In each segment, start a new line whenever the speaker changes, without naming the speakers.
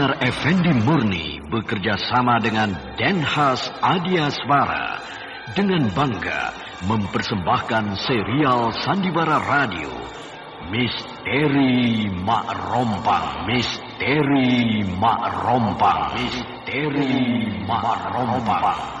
PT Sinar Effendi Murni bekerja sama dengan Denhas Adiaswara dengan bangga mempersembahkan serial Sandiwara Radio Misteri Mak Rompang Misteri Mak Rompang Misteri Mak Rompang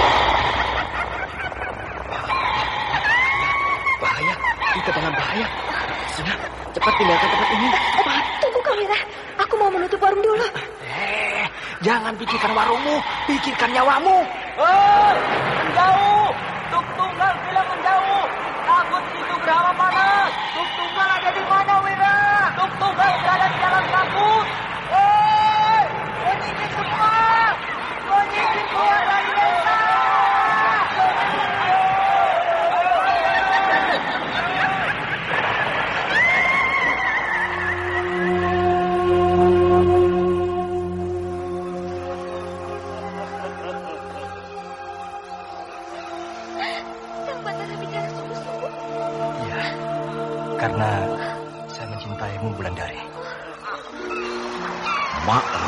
Kita dalam bahaya. Sudah, cepat tinggalkan tempat ini.
Eh, tunggu Kamira. Aku mau menutup warung dulu.
Eh, jangan pikirkan warungmu, pikirkan nyawamu. Oh, menjauh. Tuk tunggal bilang menjauh. Takut itu berapa panas. Tuk tunggal ada di mana, Wira? Tuk tunggal berada di dalam kabut. Hei, menyingkir semua. Menyingkir keluar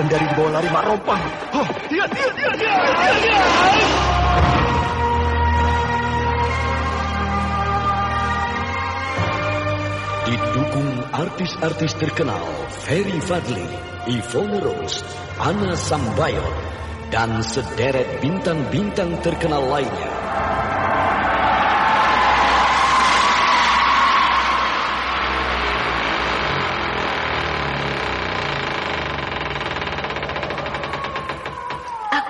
Celaka, Wulandari dibawa lari Mak Rompang. Oh, dia, dia, dia.
Didukung artis-artis terkenal Ferry Fadli, Ivone Rose, Anna Sambayon, dan sederet bintang-bintang terkenal lainnya.
Aku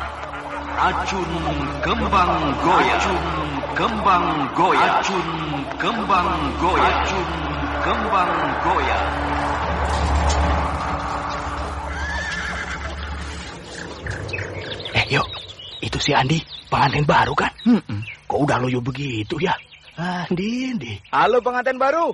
Racun Kembang Goya Racun Kembang Goya Racun Kembang Goya Racun Kembang Goya
Eh, yuk. Itu si Andi, pengantin baru kan? Kok udah loyo begitu ya? Andi, Andi.
Halo pengantin baru.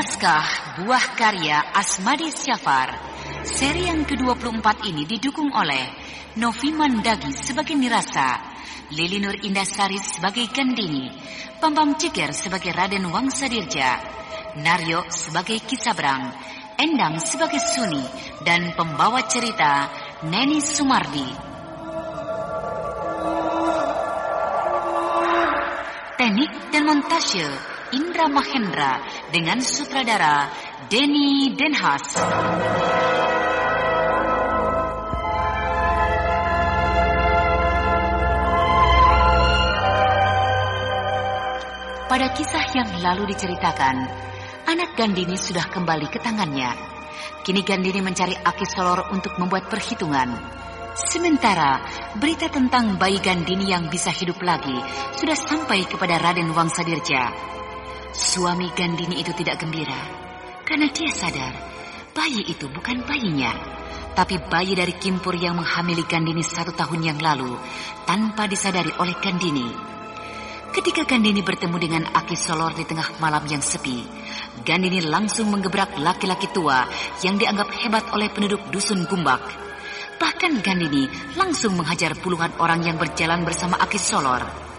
Naskah Buah Karya Asmadi Syafar. Seri yang ke-24 ini didukung oleh Novi Mandagi sebagai Nirasa, Lili Nur Indasari sebagai Gandini, Pambam Cikir sebagai Raden Wangsadirja, Naryo sebagai Kisabrang, Endang sebagai Suni, dan pembawa cerita Neni Sumardi. Teknik dan montase Indra Mahendra dengan sutradara Denny Denhas. Pada kisah yang lalu diceritakan, anak Gandini sudah kembali ke tangannya. Kini Gandini mencari Aki Solor untuk membuat perhitungan. Sementara berita tentang bayi Gandini yang bisa hidup lagi sudah sampai kepada Raden Wangsadirja. Suami Gandini itu tidak gembira karena dia sadar bayi itu bukan bayinya, tapi bayi dari Kimpur yang menghamili Gandini satu tahun yang lalu tanpa disadari oleh Gandini. Ketika Gandini bertemu dengan Aki Solor di tengah malam yang sepi, Gandini langsung menggebrak laki-laki tua yang dianggap hebat oleh penduduk dusun Gumbak. Bahkan Gandini langsung menghajar puluhan orang yang berjalan bersama Aki Solor.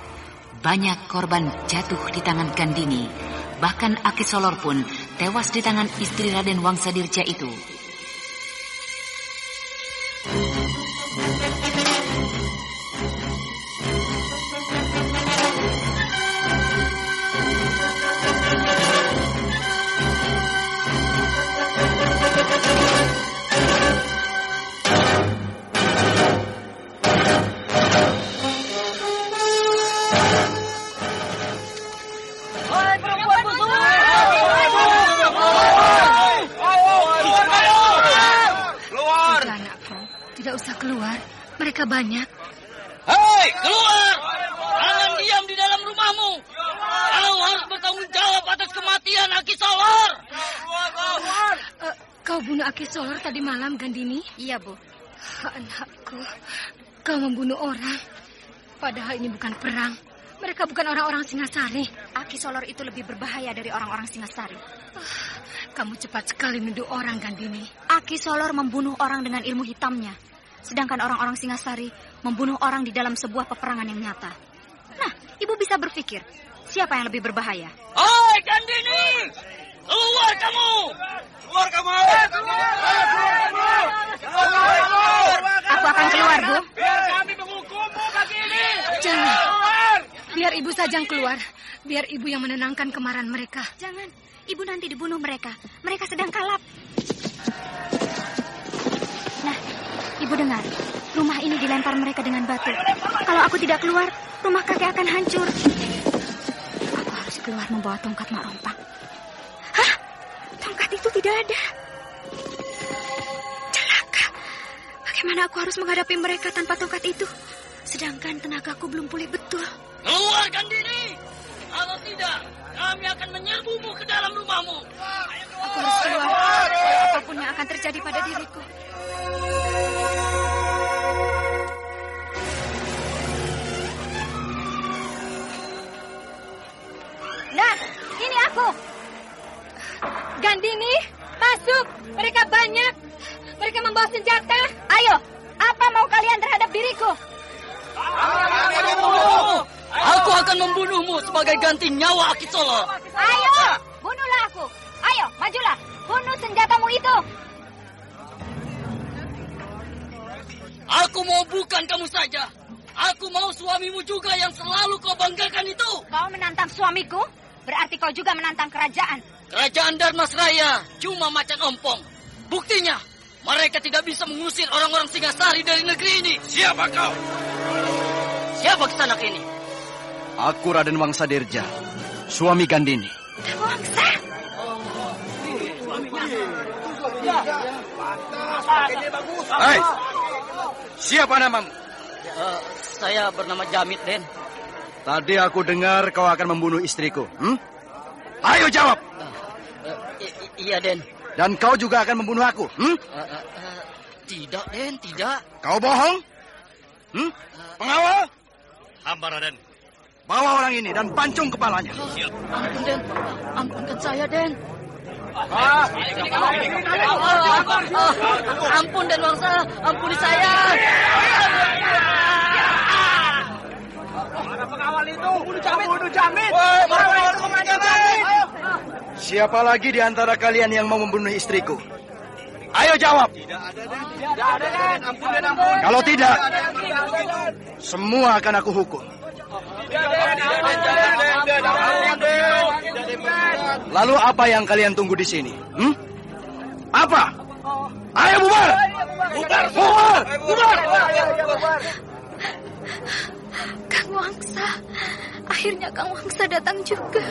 Banyak korban jatuh di tangan Gandini. Bahkan Aki Solor pun tewas di tangan istri Raden Wangsadirja itu.
Kau
membunuh orang. Padahal ini bukan perang. Mereka bukan orang-orang Singasari.
Aki Solor itu lebih berbahaya dari orang-orang Singasari.
Uh, kamu cepat sekali menuduh orang, Gandini.
Aki Solor membunuh orang dengan ilmu hitamnya. Sedangkan orang-orang Singasari membunuh orang di dalam sebuah peperangan yang nyata. Nah, ibu bisa berpikir, siapa yang lebih berbahaya?
Hei, Gandini! Keluar kamu! Keluar kamu!
Aku akan keluar, Bu.
Biar kami menghukummu pagi ini!
Jangan. Biar ibu saja yang keluar. Biar ibu yang menenangkan kemarahan mereka.
Jangan, ibu nanti dibunuh mereka. Mereka sedang kalap. Nah, ibu dengar. Rumah ini dilempar mereka dengan batu. Kalau aku tidak keluar, rumah kakek akan hancur. Aku harus keluar membawa tongkat mak rompang. Hah? Tongkat itu tidak ada. Bagaimana aku harus menghadapi mereka tanpa tongkat itu? Sedangkan tenagaku belum pulih betul.
Keluar, Gandini! Kalau tidak, kami akan menyerbumu ke dalam rumahmu.
Aku harus keluar. Apa pun yang akan terjadi pada diriku.
Nah, ini aku.
Gandini, masuk. Mereka banyak. Mereka membawa senjata.
Ayo, apa mau kalian terhadap diriku?
Aku akan membunuhmu sebagai ganti nyawa Aki Solo.
Ayo, bunuhlah aku. Ayo, majulah. Bunuh senjatamu itu.
Aku mau bukan kamu saja. Aku mau suamimu juga yang selalu kau banggakan itu.
Kau menantang suamiku? Berarti kau juga menantang kerajaan.
Kerajaan Darmasraya cuma macan ompong. Buktinya, mereka tidak bisa mengusir orang-orang Singasari dari negeri ini. Siapa kau? Siapa kesanak ini?
Aku Raden Wangsadirja, suami Gandini.
Wangsa,
Hai, siapa namamu?
Eh, saya bernama Jamit, Den.
Tadi aku dengar kau akan membunuh istriku. Hmm? Ayo jawab.
I- i- iya, Den.
Dan kau juga akan membunuh aku. Hmm?
Eh, eh, eh, tidak, Den, tidak.
Kau bohong? Hmm? Pengawal,
Hamba Raden.
bawa orang ini dan pancung kepalanya.
Ampun, Den. Ampunkan saya, Den.
ampun dan Wangsa, ampuni saya.
Pengawal itu bunuh Jamit. Bunuh Jamit.
Siapa lagi di antara kalian yang mau membunuh istriku? Ayo jawab. Kalau tidak, semua akan aku hukum. Lalu apa yang kalian tunggu di sini? Hmm? Apa? Ayo bubar! Bubar! Bubar! Bubar!
Kang Wangsa, akhirnya Kang Wangsa datang juga.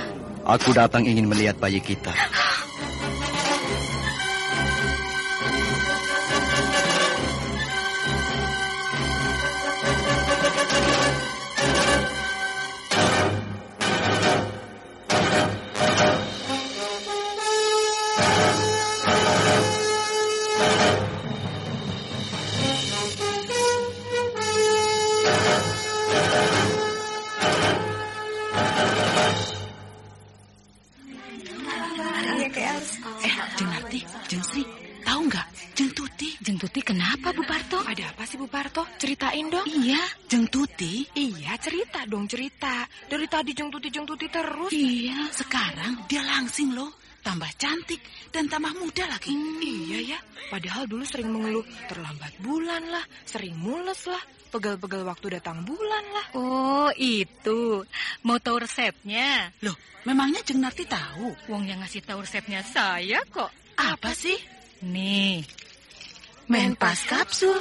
Aku datang ingin melihat bayi kita.
Tuti.
Iya, cerita dong cerita. Dari tadi jeng tuti jeng tuti terus.
Iya, sekarang dia langsing loh. Tambah cantik dan tambah muda lagi.
Iya ya, padahal dulu sering mengeluh terlambat bulan lah, sering mules lah, pegal-pegal waktu datang bulan lah.
Oh, itu. Mau tahu resepnya?
Loh, memangnya Jeng Narti tahu?
Wong yang ngasih tahu resepnya saya kok.
Apa sih?
Nih,
Menpas kapsul.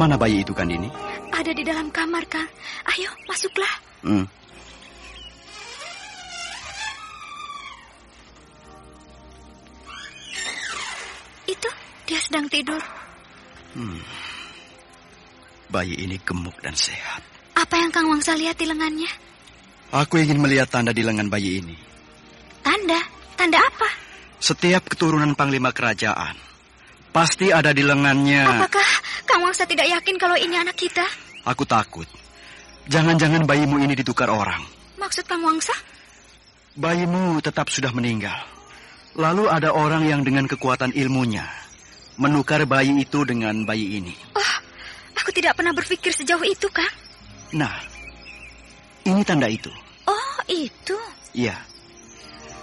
Mana bayi itu, Kandini?
Ada di dalam kamar, Kang. Ayo, masuklah.
Hmm.
Itu, dia sedang tidur.
Bayi ini gemuk dan sehat.
Apa yang Kang Wangsa lihat di lengannya?
Aku ingin melihat tanda di lengan bayi ini.
Tanda? Tanda apa?
Setiap keturunan panglima kerajaan pasti ada di lengannya.
Apakah Kang Wangsa tidak yakin kalau ini anak kita?
Aku takut. Jangan-jangan bayimu ini ditukar orang.
Maksud Kang Wangsa?
Bayimu tetap sudah meninggal. Lalu ada orang yang dengan kekuatan ilmunya menukar bayi itu dengan bayi ini.
Oh, aku tidak pernah berpikir sejauh itu, Kang.
Nah, ini tanda itu.
Oh, itu.
Iya.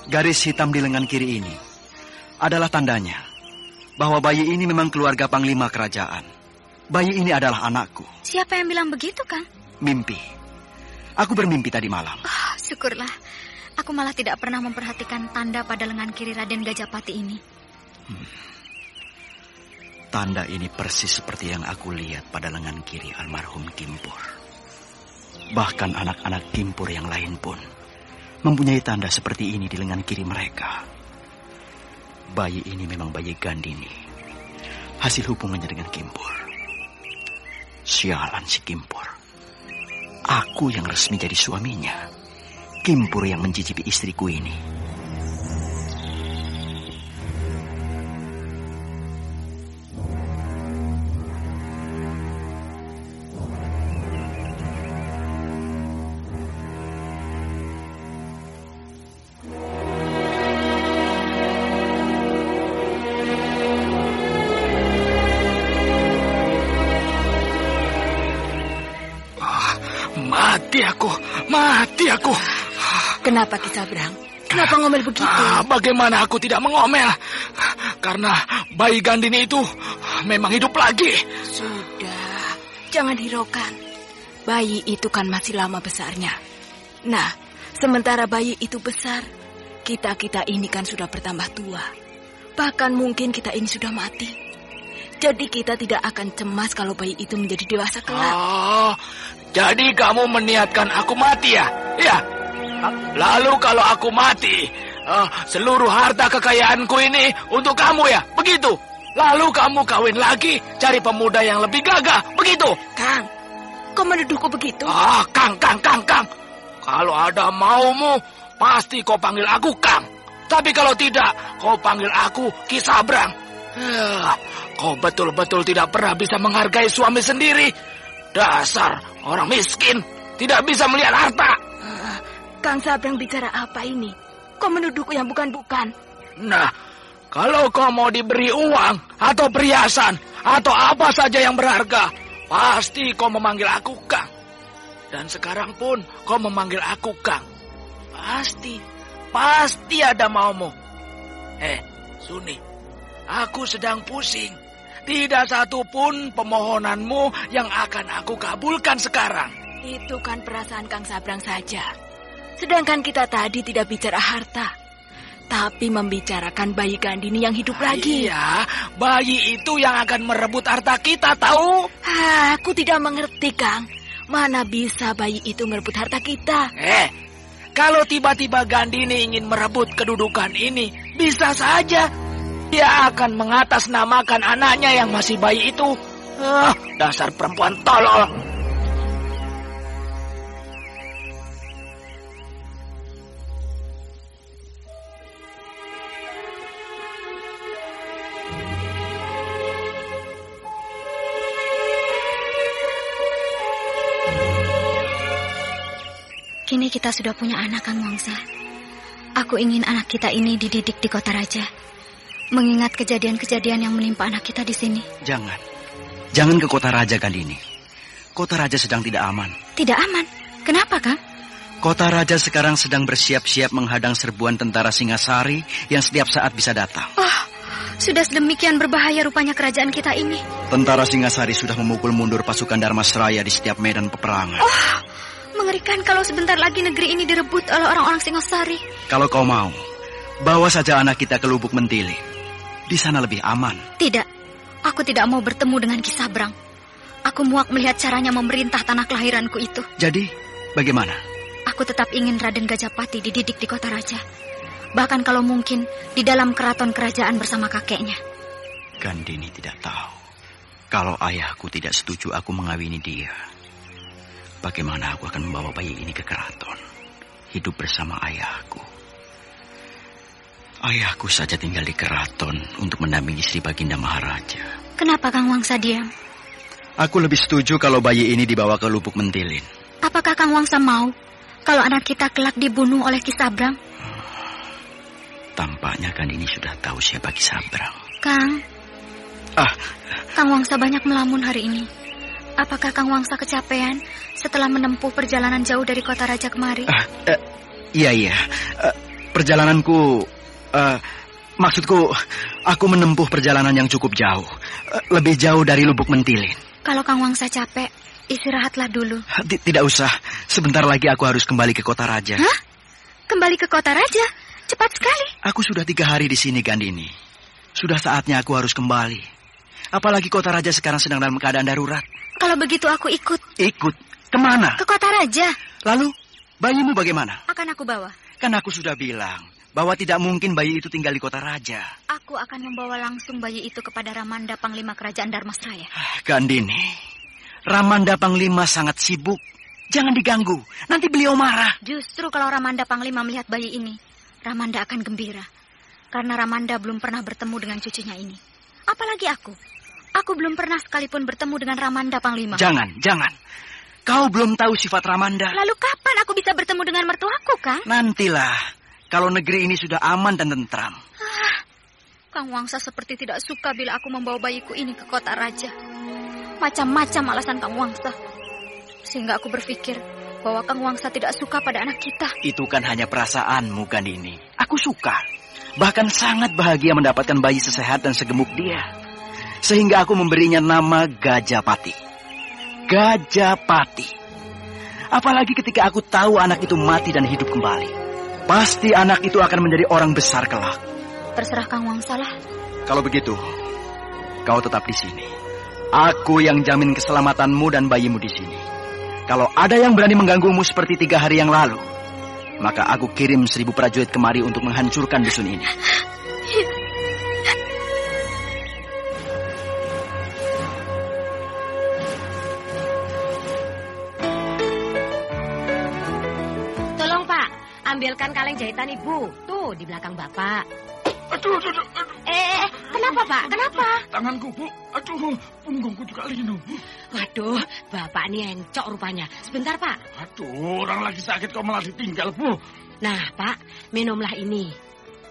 Garis hitam di lengan kiri ini adalah tandanya bahwa bayi ini memang keluarga panglima kerajaan. Bayi ini adalah anakku.
Siapa yang bilang begitu, Kang?
Mimpi. Aku bermimpi tadi malam.
Oh, syukurlah. Aku malah tidak pernah memperhatikan tanda pada lengan kiri Raden Gajapati ini.
Tanda ini persis seperti yang aku lihat pada lengan kiri almarhum Kimpur. Bahkan anak-anak Kimpur yang lain pun mempunyai tanda seperti ini di lengan kiri mereka. Bayi ini memang bayi Gandini. Hasil hubungannya dengan Kimpur. Sialan si Kimpur. Aku yang resmi jadi suaminya. Kimpur yang mencicipi istriku ini.
Mati aku, mati aku.
Kenapa Ki Sabrang? Kenapa ngomel begitu?
Ah, bagaimana aku tidak mengomel? Karena bayi Gandini itu memang hidup lagi.
Sudah, jangan hiraukan. Bayi itu kan masih lama besarnya. Nah, sementara bayi itu besar, kita-kita ini kan sudah bertambah tua. Bahkan mungkin kita ini sudah mati. Jadi kita tidak akan cemas kalau bayi itu menjadi dewasa kelak.
Oh, jadi kamu meniatkan aku mati ya? Ya. Lalu kalau aku mati, uh, seluruh harta kekayaanku ini untuk kamu ya? Begitu? Lalu kamu kawin lagi, cari pemuda yang lebih gagah, begitu?
Kang, kau menuduhku begitu?
Ah, Kang, Kang, Kang, Kang. Kalau ada maumu, pasti kau panggil aku Kang. Tapi kalau tidak, kau panggil aku Kisabrang. Ya, kau betul-betul tidak pernah bisa menghargai suami sendiri. Dasar orang miskin, tidak bisa melihat harta.
Uh, Kang Sabrang bicara apa ini? Kau menuduhku yang bukan-bukan.
Nah, kalau kau mau diberi uang atau perhiasan atau apa saja yang berharga, pasti kau memanggil aku Kang. Dan sekarang pun kau memanggil aku Kang. Pasti, pasti ada maumu. Eh, Suni, aku sedang pusing. Tidak satu pun pemohonanmu yang akan aku kabulkan sekarang.
Itu kan perasaan Kang Sabrang saja. Sedangkan kita tadi tidak bicara harta tapi membicarakan bayi Gandini yang hidup lagi.
Iya, bayi itu yang akan merebut harta kita, tahu?
Ah, aku tidak mengerti, Kang. Mana bisa bayi itu merebut harta kita?
Eh, kalau tiba-tiba Gandini ingin merebut kedudukan ini, bisa saja. Dia akan mengatasnamakan anaknya yang masih bayi itu. Ah, dasar perempuan tolol.
Kini kita sudah punya anak Kang Wangsa. Aku ingin anak kita ini dididik di kota raja. Mengingat kejadian-kejadian yang menimpa anak kita di sini.
Jangan. Jangan ke kota raja kali ini. Kota raja sedang tidak aman.
Tidak aman? Kenapa, Kang?
Kota raja sekarang sedang bersiap-siap menghadang serbuan tentara Singasari yang setiap saat bisa datang.
Oh, sudah sedemikian berbahaya rupanya kerajaan kita ini.
Tentara Singasari sudah memukul mundur pasukan Dharma Seraya di setiap medan peperangan.
Oh, Mengerikan kalau sebentar lagi negeri ini direbut oleh orang-orang Singosari.
Kalau kau mau, bawa saja anak kita ke Lubuk Mentili. Di sana lebih aman.
Tidak, aku tidak mau bertemu dengan Kisabrang. Aku muak melihat caranya memerintah tanah kelahiranku itu.
Jadi, bagaimana?
Aku tetap ingin Raden Gajapati dididik di kota raja. Bahkan kalau mungkin di dalam keraton kerajaan bersama kakeknya.
Gandini tidak tahu. Kalau ayahku tidak setuju aku mengawini dia. Bagaimana aku akan membawa bayi ini ke keraton? Hidup bersama ayahku. Ayahku saja tinggal di keraton untuk mendampingi Sri Baginda Maharaja.
Kenapa Kang Wangsa diam?
Aku lebih setuju kalau bayi ini dibawa ke Lubuk Mentilin.
Apakah Kang Wangsa mau kalau anak kita kelak dibunuh oleh Kisabrang?
Tampaknya kan ini sudah tahu siapa Kisabrang.
Kang.
Ah.
Kang Wangsa banyak melamun hari ini. Apakah Kang Wangsa kecapean setelah menempuh perjalanan jauh dari kota raja kemari?
Uh, uh, iya iya, uh, perjalananku, uh, maksudku, aku menempuh perjalanan yang cukup jauh, uh, lebih jauh dari Lubuk Mentilin.
Kalau Kang Wangsa capek, istirahatlah dulu.
T Tidak usah, sebentar lagi aku harus kembali ke kota raja.
Hah? Kembali ke kota raja? Cepat sekali.
Aku sudah tiga hari di sini, Gandini. Sudah saatnya aku harus kembali. Apalagi kota raja sekarang sedang dalam keadaan darurat.
Kalau begitu aku ikut.
Ikut? Ke mana?
Ke kota raja.
Lalu, bayimu bagaimana?
Akan aku bawa.
Kan aku sudah bilang bahwa tidak mungkin bayi itu tinggal di kota raja.
Aku akan membawa langsung bayi itu kepada Ramanda Panglima Kerajaan Darmasraya.
Gandini, Ramanda Panglima sangat sibuk. Jangan diganggu, nanti beliau marah.
Justru kalau Ramanda Panglima melihat bayi ini, Ramanda akan gembira. Karena Ramanda belum pernah bertemu dengan cucunya ini. Apalagi aku. Aku belum pernah sekalipun bertemu dengan Ramanda Panglima.
Jangan, jangan. Kau belum tahu sifat Ramanda.
Lalu kapan aku bisa bertemu dengan mertuaku, Kang?
Nantilah. Kalau negeri ini sudah aman dan tentram.
Ah, Kang Wangsa seperti tidak suka bila aku membawa bayiku ini ke kota raja. Macam-macam alasan Kang Wangsa. Sehingga aku berpikir bahwa Kang Wangsa tidak suka pada anak kita.
Itu kan hanya perasaanmu, kan ini. Aku suka. Bahkan sangat bahagia mendapatkan bayi sesehat dan segemuk dia. Sehingga aku memberinya nama Gajapati. Gajapati. Apalagi ketika aku tahu anak itu mati dan hidup kembali. Pasti anak itu akan menjadi orang besar kelak.
Terserah Kang Wangsa lah.
Kalau begitu, Kau tetap di sini. Aku yang jamin keselamatanmu dan bayimu di sini. Kalau ada yang berani mengganggumu seperti tiga hari yang lalu, maka aku kirim seribu prajurit kemari untuk menghancurkan dusun ini.
Ambilkan kaleng jahitan Ibu. Tuh, di belakang Bapak.
Aduh, aduh, aduh, aduh.
Eh, eh, kenapa Pak? Kenapa?
Tanganku, Bu. Aduh, punggungku juga linu.
Waduh, Bapak ini encok rupanya. Sebentar Pak.
Aduh, orang lagi sakit kok malah ditinggal, Bu.
Nah Pak, minumlah ini.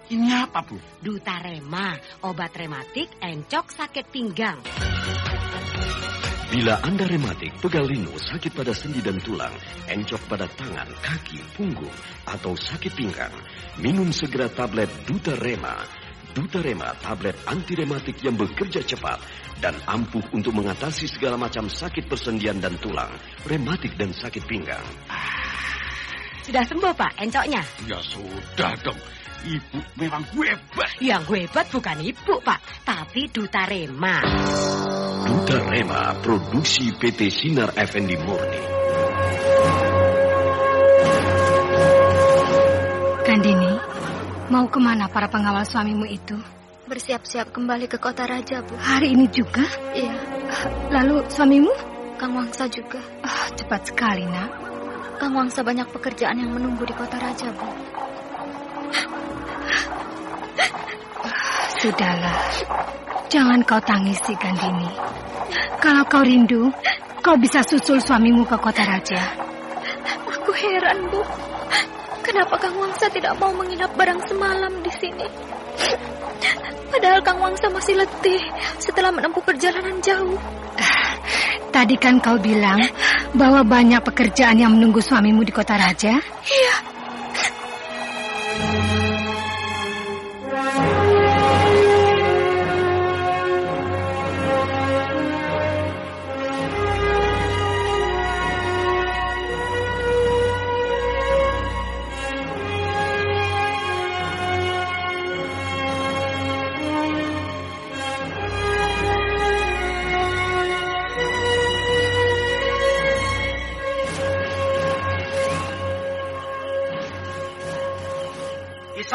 Ini apa, Bu?
Dutarema, obat rematik encok sakit pinggang.
Bila Anda rematik, pegal linu, sakit pada sendi dan tulang, encok pada tangan, kaki, punggung, atau sakit pinggang, minum segera tablet Dutarema. Dutarema, tablet anti rematik yang bekerja cepat dan ampuh untuk mengatasi segala macam sakit persendian dan tulang, rematik dan sakit pinggang.
Sudah sembuh Pak, encoknya?
Ya sudah dong. Ibu memang hebat.
Yang hebat bukan Ibu Pak, tapi Dutarema.
Dutarema, produksi PT Sinar Effendi Murni.
Gandini, mau ke mana para pengawal suamimu itu?
Bersiap-siap kembali ke kota raja, Bu.
Hari ini juga?
Iya,
Lalu suamimu?
Kang Wangsa juga.
Ah, cepat sekali, nak.
Kang Wangsa banyak pekerjaan yang menunggu di kota raja, Bu.
Sudahlah. Jangan kau tangisi, Gandini. Kalau kau rindu, kau bisa susul suamimu ke kota raja.
Aku heran, Bu. Kenapa Kang Wangsa tidak mau menginap barang semalam di sini? Padahal Kang Wangsa masih letih setelah menempuh perjalanan jauh.
Tadi kan kau bilang bahwa banyak pekerjaan yang menunggu suamimu di kota raja.
Iya,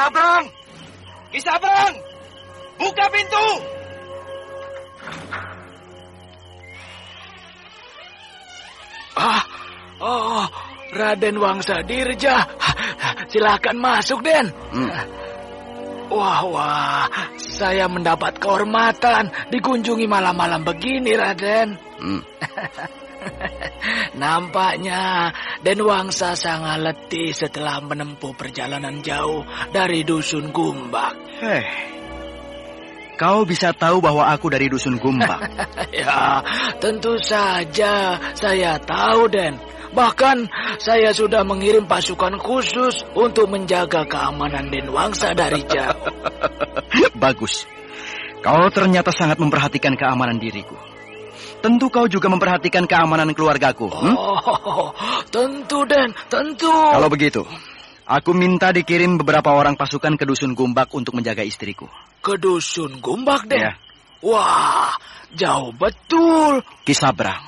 Kisabrang! Kisabrang! Buka pintu! Ah, oh, Raden Wangsa Dirja. Silakan masuk, Den. Wah, wah, saya mendapat kehormatan dikunjungi malam-malam begini, Raden.
Hmm.
Nampaknya Den Wangsa sangat letih setelah menempuh perjalanan jauh dari dusun Gumbak.
Kau bisa tahu bahwa aku dari dusun Gumbak.
ya, tentu saja saya tahu, Den. Bahkan saya sudah mengirim pasukan khusus untuk menjaga keamanan Den Wangsa dari jauh.
Bagus. Kau ternyata sangat memperhatikan keamanan diriku. Tentu kau juga memperhatikan keamanan keluargaku. hmm?
Oh, tentu, Den, tentu.
Kalau begitu, aku minta dikirim beberapa orang pasukan ke dusun Gumbak untuk menjaga istriku.
Ke dusun Gumbak, Den.
Ya.
Wah, jauh betul.
Kisabrang.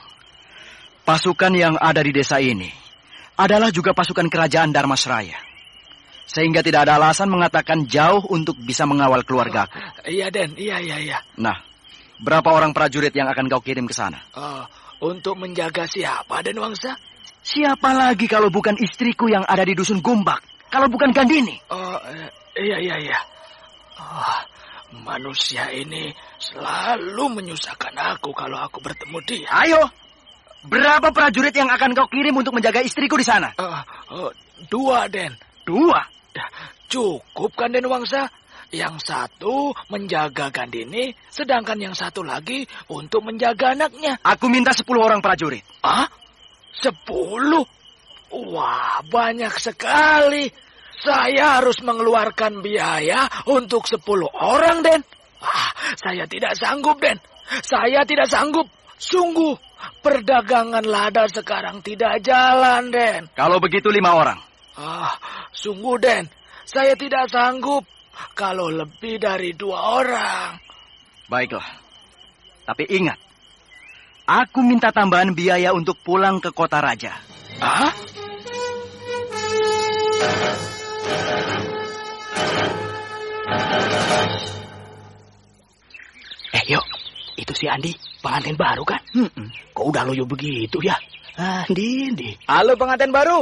Pasukan yang ada di desa ini adalah juga pasukan kerajaan Darmasraya. Sehingga tidak ada alasan mengatakan jauh untuk bisa mengawal keluargaku.
Iya, Den. Iya, iya, iya.
Nah, berapa orang prajurit yang akan kau kirim ke sana?
Eh, untuk menjaga siapa, Den Wangsa?
Siapa lagi kalau bukan istriku yang ada di dusun Gumbak? Kalau bukan Gandini?
Oh, eh, iya, iya, iya. Oh, manusia ini selalu menyusahkan aku kalau aku bertemu dia.
Ayo, berapa prajurit yang akan kau kirim untuk menjaga istriku di sana?
Eh, eh, dua, Den.
Dua.
Ya, Cukup kan, Den Wangsa? Yang satu menjaga Gandini, sedangkan yang satu lagi untuk menjaga anaknya.
Aku minta sepuluh orang prajurit.
Ah? Sepuluh? Wah, banyak sekali. Saya harus mengeluarkan biaya untuk sepuluh orang, Den. Ah, saya tidak sanggup, Den. Saya tidak sanggup. Sungguh, perdagangan lada sekarang tidak jalan, Den.
Kalau begitu lima orang.
Ah, sungguh, Den. Saya tidak sanggup kalau lebih dari dua orang.
Baiklah. Tapi ingat, aku minta tambahan biaya untuk pulang ke kota raja.
Ah? Eh, yuk. Itu si Andi, pengantin baru kan?
Hmm,
Kok udah loyo begitu ya? Andi, Andi.
Halo pengantin baru.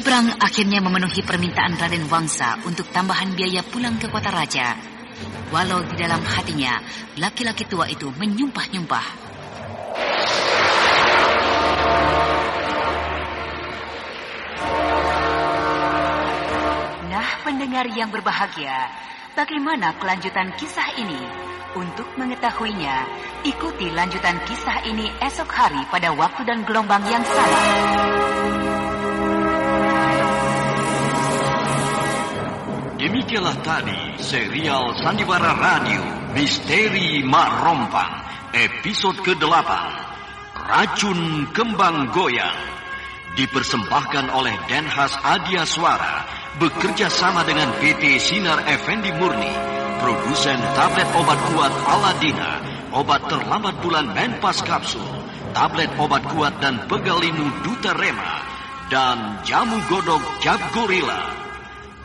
Kisabrang akhirnya memenuhi permintaan Raden Wangsa untuk tambahan biaya pulang ke kota raja. Walau di dalam hatinya, laki-laki tua itu menyumpah-nyumpah. Nah, pendengar yang berbahagia, bagaimana kelanjutan kisah ini? Untuk mengetahuinya, ikuti lanjutan kisah ini esok hari pada waktu dan gelombang yang sama.
Demikianlah tadi serial Sandiwara Radio Misteri Mak Rompang episode ke-8 Racun Kembang Goyang. Dipersembahkan oleh Denhas Adia Suara bekerja sama dengan PT Sinar Effendi Murni produsen tablet obat kuat Aladina obat terlambat bulan Menpas Kapsul tablet obat kuat dan pegalinu Duta Rema dan jamu godok Jab Gorilla